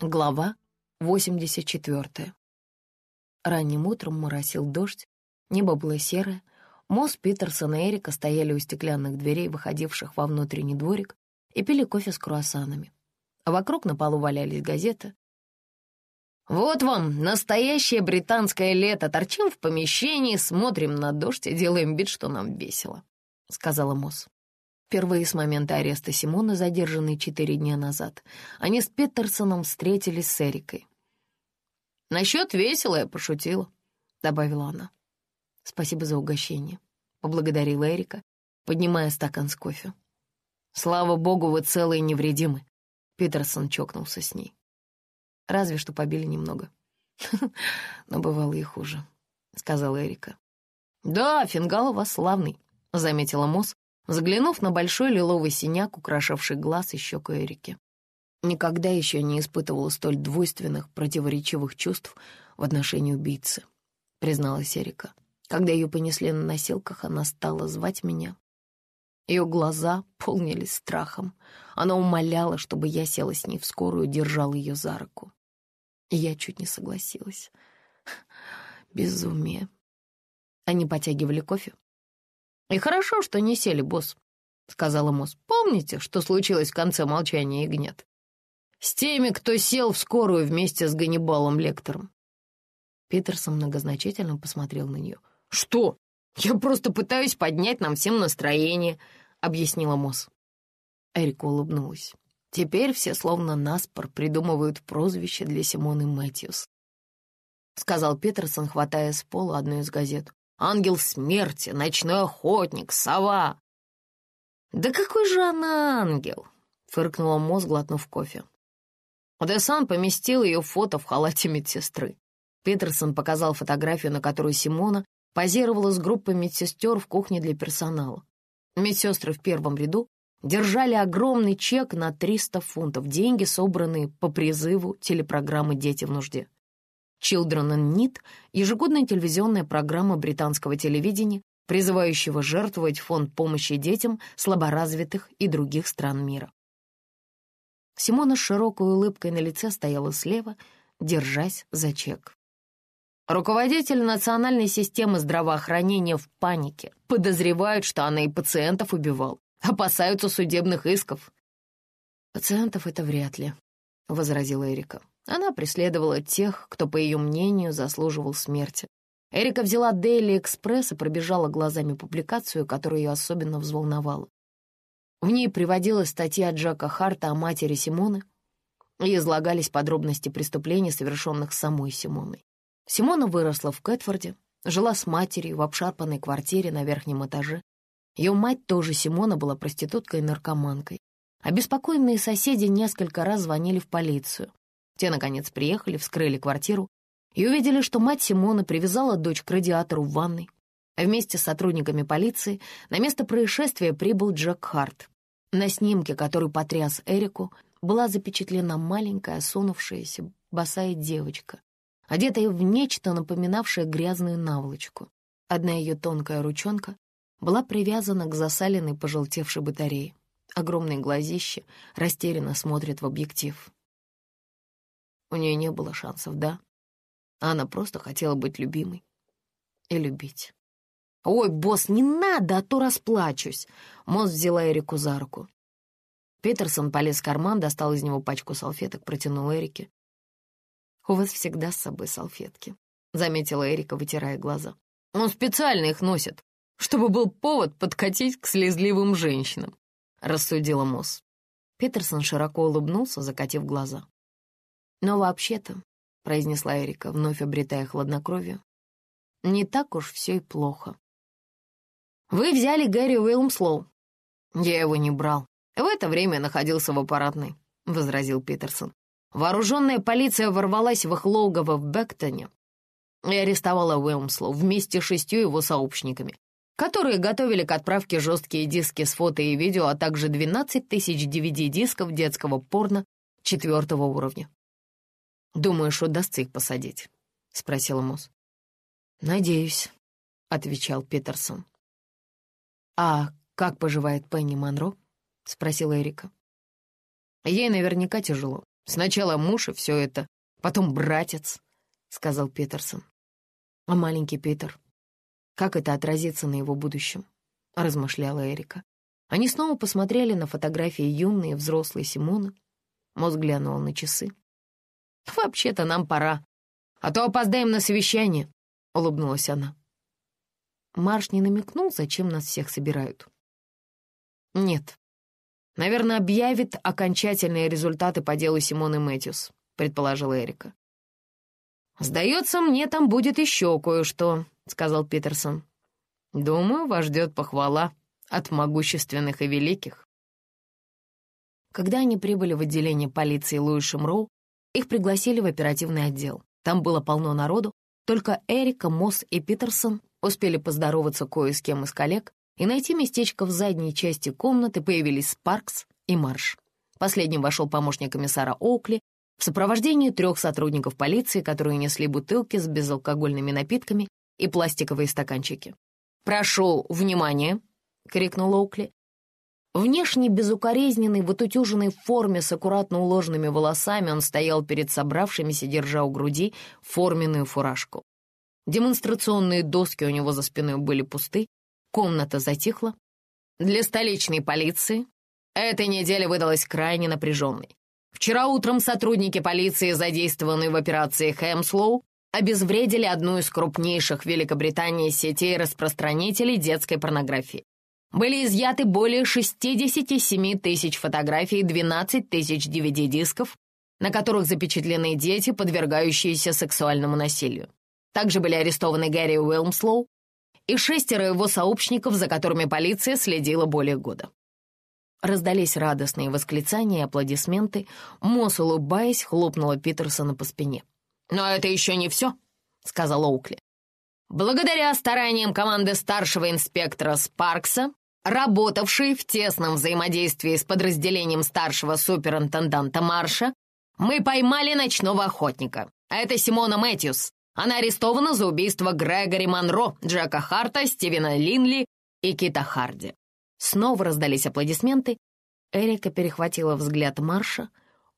Глава 84. Ранним утром моросил дождь, небо было серое, Мосс, Питерсон и Эрика стояли у стеклянных дверей, выходивших во внутренний дворик, и пили кофе с круассанами. А вокруг на полу валялись газеты. «Вот вам настоящее британское лето. Торчим в помещении, смотрим на дождь и делаем вид, что нам весело», — сказала Мосс. Впервые с момента ареста Симона, задержанной четыре дня назад, они с Петерсоном встретились с Эрикой. «Насчет весело я пошутила», — добавила она. «Спасибо за угощение», — поблагодарила Эрика, поднимая стакан с кофе. «Слава богу, вы целы и невредимы», — Питерсон чокнулся с ней. «Разве что побили немного. Но бывало и хуже», — сказала Эрика. «Да, фингал у вас славный», — заметила Мосс, взглянув на большой лиловый синяк, украшавший глаз и щеку Эрики. Никогда еще не испытывала столь двойственных, противоречивых чувств в отношении убийцы, призналась Эрика. Когда ее понесли на носилках, она стала звать меня. Ее глаза полнились страхом. Она умоляла, чтобы я села с ней в скорую и держала ее за руку. Я чуть не согласилась. Безумие. Они потягивали кофе, «И хорошо, что не сели, босс», — сказала Мосс. «Помните, что случилось в конце молчания ягнят? С теми, кто сел в скорую вместе с Ганнибалом Лектором». Питерсон многозначительно посмотрел на нее. «Что? Я просто пытаюсь поднять нам всем настроение», — объяснила Мосс. Эрика улыбнулась. Теперь все словно наспор придумывают прозвище для Симоны Мэтьюс. Сказал Питерсон, хватая с пола одну из газет ангел смерти, ночной охотник, сова». «Да какой же она ангел?» — фыркнула мозг, глотнув кофе. Десан поместил ее фото в халате медсестры. Питерсон показал фотографию, на которую Симона позировала с группой медсестер в кухне для персонала. Медсестры в первом ряду держали огромный чек на 300 фунтов, деньги, собранные по призыву телепрограммы «Дети в нужде». Children in Need — ежегодная телевизионная программа британского телевидения, призывающего жертвовать фонд помощи детям слаборазвитых и других стран мира. Симона с широкой улыбкой на лице стояла слева, держась за чек. Руководитель национальной системы здравоохранения в панике. Подозревают, что она и пациентов убивал. Опасаются судебных исков. «Пациентов это вряд ли», — возразила Эрика. Она преследовала тех, кто, по ее мнению, заслуживал смерти. Эрика взяла Daily Express и пробежала глазами публикацию, которая ее особенно взволновала. В ней приводилась статья Джака Харта о матери Симоны и излагались подробности преступлений, совершенных самой Симоной. Симона выросла в Кэтфорде, жила с матерью в обшарпанной квартире на верхнем этаже. Ее мать тоже Симона была проституткой и наркоманкой. Обеспокоенные соседи несколько раз звонили в полицию. Те, наконец, приехали, вскрыли квартиру и увидели, что мать Симона привязала дочь к радиатору в ванной. Вместе с сотрудниками полиции на место происшествия прибыл Джек Харт. На снимке, который потряс Эрику, была запечатлена маленькая, осунувшаяся, босая девочка, одетая в нечто, напоминавшее грязную наволочку. Одна ее тонкая ручонка была привязана к засаленной пожелтевшей батарее. Огромные глазища растерянно смотрят в объектив. У нее не было шансов, да? Она просто хотела быть любимой и любить. «Ой, босс, не надо, а то расплачусь!» Мосс взяла Эрику за руку. Питерсон полез в карман, достал из него пачку салфеток, протянул Эрике. «У вас всегда с собой салфетки», — заметила Эрика, вытирая глаза. «Он специально их носит, чтобы был повод подкатить к слезливым женщинам», — рассудила Мосс. Питерсон широко улыбнулся, закатив глаза. «Но вообще-то», — произнесла Эрика, вновь обретая хладнокровие, «не так уж все и плохо». «Вы взяли Гэри Уилмслоу». «Я его не брал. В это время находился в аппаратной», — возразил Питерсон. «Вооруженная полиция ворвалась в их логово в Бектоне и арестовала Уилмслоу вместе с шестью его сообщниками, которые готовили к отправке жесткие диски с фото и видео, а также 12 тысяч DVD-дисков детского порно четвертого уровня. «Думаешь, удастся их посадить?» — спросила Мосс. «Надеюсь», — отвечал Питерсон. «А как поживает Пенни Монро?» — спросила Эрика. «Ей наверняка тяжело», — Сначала муж и все это, потом братец, — сказал Питерсон. А маленький Питер? Как это отразится на его будущем? — размышляла Эрика. Они снова посмотрели на фотографии юной и взрослой Симоны. Мозг глянул на часы. «Вообще-то нам пора, а то опоздаем на совещание», — улыбнулась она. Марш не намекнул, зачем нас всех собирают. «Нет. Наверное, объявит окончательные результаты по делу Симоны Мэтьюс», — предположила Эрика. «Сдается мне, там будет еще кое-что», — сказал Питерсон. «Думаю, вас ждет похвала от могущественных и великих». Когда они прибыли в отделение полиции Луи Шимроу, их пригласили в оперативный отдел. Там было полно народу, только Эрика, Мосс и Питерсон успели поздороваться кое с кем из коллег и найти местечко в задней части комнаты появились Спаркс и Марш. Последним вошел помощник комиссара Оукли в сопровождении трех сотрудников полиции, которые несли бутылки с безалкогольными напитками и пластиковые стаканчики. «Прошу внимания!» — крикнул Оукли. Внешне безукоризненный, в отутюженной форме с аккуратно уложенными волосами он стоял перед собравшимися, держа у груди форменную фуражку. Демонстрационные доски у него за спиной были пусты, комната затихла. Для столичной полиции эта неделя выдалась крайне напряженной. Вчера утром сотрудники полиции, задействованные в операции «Хэмслоу», обезвредили одну из крупнейших в Великобритании сетей распространителей детской порнографии. Были изъяты более 67 тысяч фотографий и 12 тысяч DVD-дисков, на которых запечатлены дети, подвергающиеся сексуальному насилию. Также были арестованы Гэри Уилмслоу и шестеро его сообщников, за которыми полиция следила более года. Раздались радостные восклицания и аплодисменты. Мосс, улыбаясь, хлопнула Питерсона по спине. «Но это еще не все», — сказал Оукли. Благодаря стараниям команды старшего инспектора Спаркса, работавшей в тесном взаимодействии с подразделением старшего суперинтенданта Марша, мы поймали ночного охотника. Это Симона Мэтьюс. Она арестована за убийство Грегори Монро, Джека Харта, Стивена Линли и Кита Харди. Снова раздались аплодисменты. Эрика перехватила взгляд Марша.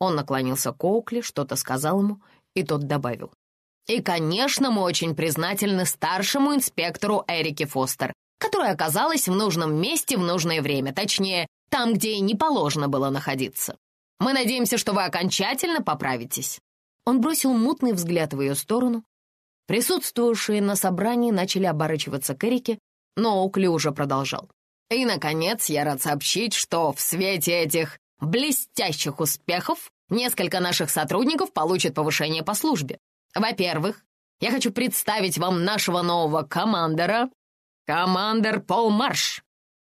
Он наклонился к Оукли, что-то сказал ему, и тот добавил. И, конечно, мы очень признательны старшему инспектору Эрике Фостер, которая оказалась в нужном месте в нужное время, точнее, там, где и не положено было находиться. Мы надеемся, что вы окончательно поправитесь». Он бросил мутный взгляд в ее сторону. Присутствующие на собрании начали оборачиваться к Эрике, но уже продолжал. «И, наконец, я рад сообщить, что в свете этих блестящих успехов несколько наших сотрудников получат повышение по службе. Во-первых, я хочу представить вам нашего нового командора, командор Пол Марш.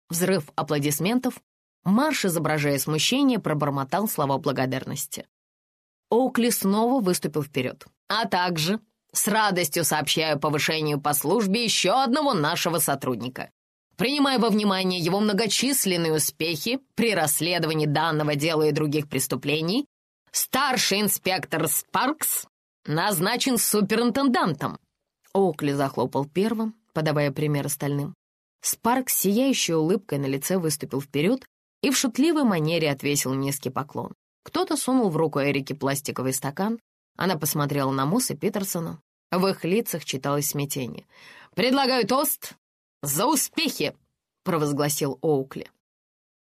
Взрыв аплодисментов. Марш, изображая смущение, пробормотал слова благодарности. Оукли снова выступил вперед. А также с радостью сообщаю повышению по службе еще одного нашего сотрудника. Принимая во внимание его многочисленные успехи при расследовании данного дела и других преступлений, старший инспектор Спаркс назначен суперинтендантом!» Оукли захлопал первым, подавая пример остальным. Спарк с сияющей улыбкой на лице выступил вперед и в шутливой манере отвесил низкий поклон. Кто-то сунул в руку Эрике пластиковый стакан. Она посмотрела на Мусса Питерсона. В их лицах читалось смятение. «Предлагаю тост за успехи!» — провозгласил Оукли.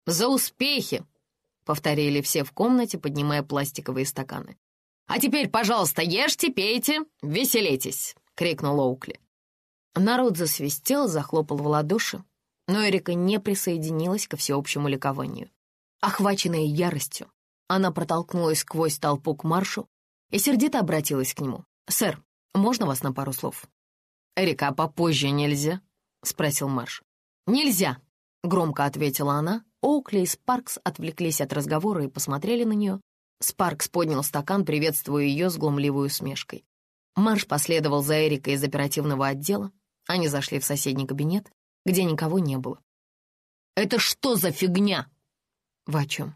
«За успехи!» — повторили все в комнате, поднимая пластиковые стаканы. «А теперь, пожалуйста, ешьте, пейте, веселитесь!» — крикнул Оукли. Народ засвистел, захлопал в ладоши, но Эрика не присоединилась ко всеобщему ликованию. Охваченная яростью, она протолкнулась сквозь толпу к маршу и сердито обратилась к нему. «Сэр, можно вас на пару слов?» «Эрика, попозже нельзя?» — спросил Марш. «Нельзя!» — громко ответила она. Оукли и Спаркс отвлеклись от разговора и посмотрели на нее, Спаркс поднял стакан, приветствуя ее с глумливой усмешкой. Марш последовал за Эрикой из оперативного отдела. Они зашли в соседний кабинет, где никого не было. «Это что за фигня?» «Вы о чем?»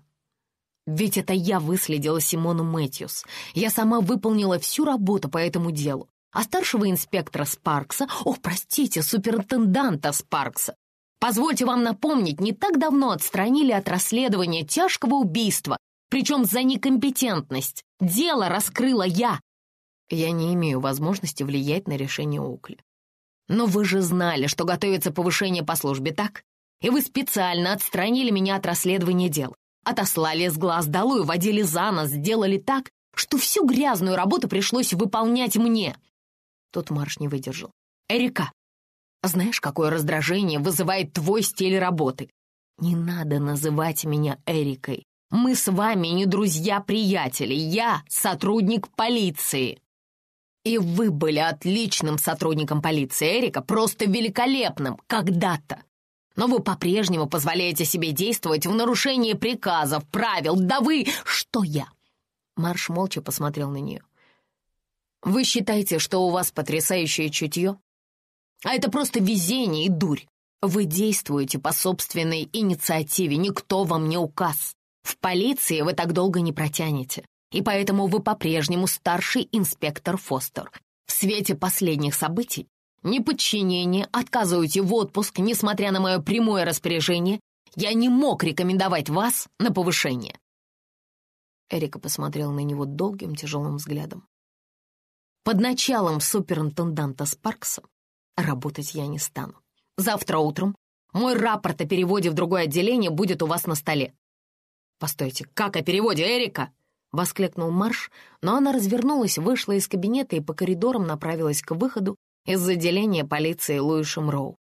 «Ведь это я выследила Симону Мэтьюс. Я сама выполнила всю работу по этому делу. А старшего инспектора Спаркса, ох, простите, суперинтенданта Спаркса, позвольте вам напомнить, не так давно отстранили от расследования тяжкого убийства Причем за некомпетентность. Дело раскрыла я. Я не имею возможности влиять на решение Укли. Но вы же знали, что готовится повышение по службе, так? И вы специально отстранили меня от расследования дел. Отослали с глаз долой, водили за нос, сделали так, что всю грязную работу пришлось выполнять мне. Тут Марш не выдержал. «Эрика, знаешь, какое раздражение вызывает твой стиль работы? Не надо называть меня Эрикой. Мы с вами не друзья-приятели. Я сотрудник полиции». И вы были отличным сотрудником полиции, Эрика, просто великолепным, когда-то. Но вы по-прежнему позволяете себе действовать в нарушении приказов, правил. Да вы... Что я? Марш молча посмотрел на нее. Вы считаете, что у вас потрясающее чутье? А это просто везение и дурь. Вы действуете по собственной инициативе, никто вам не указ. В полиции вы так долго не протянете и поэтому вы по-прежнему старший инспектор Фостер. В свете последних событий, неподчинение, отказываете в отпуск, несмотря на мое прямое распоряжение, я не мог рекомендовать вас на повышение». Эрика посмотрел на него долгим тяжелым взглядом. «Под началом суперинтенданта Спаркса работать я не стану. Завтра утром мой рапорт о переводе в другое отделение будет у вас на столе». «Постойте, как о переводе, Эрика?» — воскликнул Марш, но она развернулась, вышла из кабинета и по коридорам направилась к выходу из отделения полиции Луишем Роу.